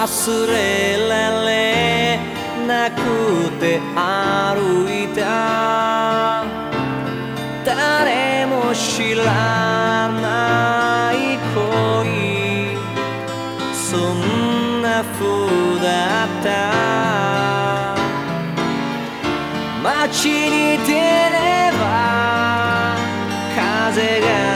忘れられなくて歩いた。誰も知らない恋。そんな風だった。街に出れば風が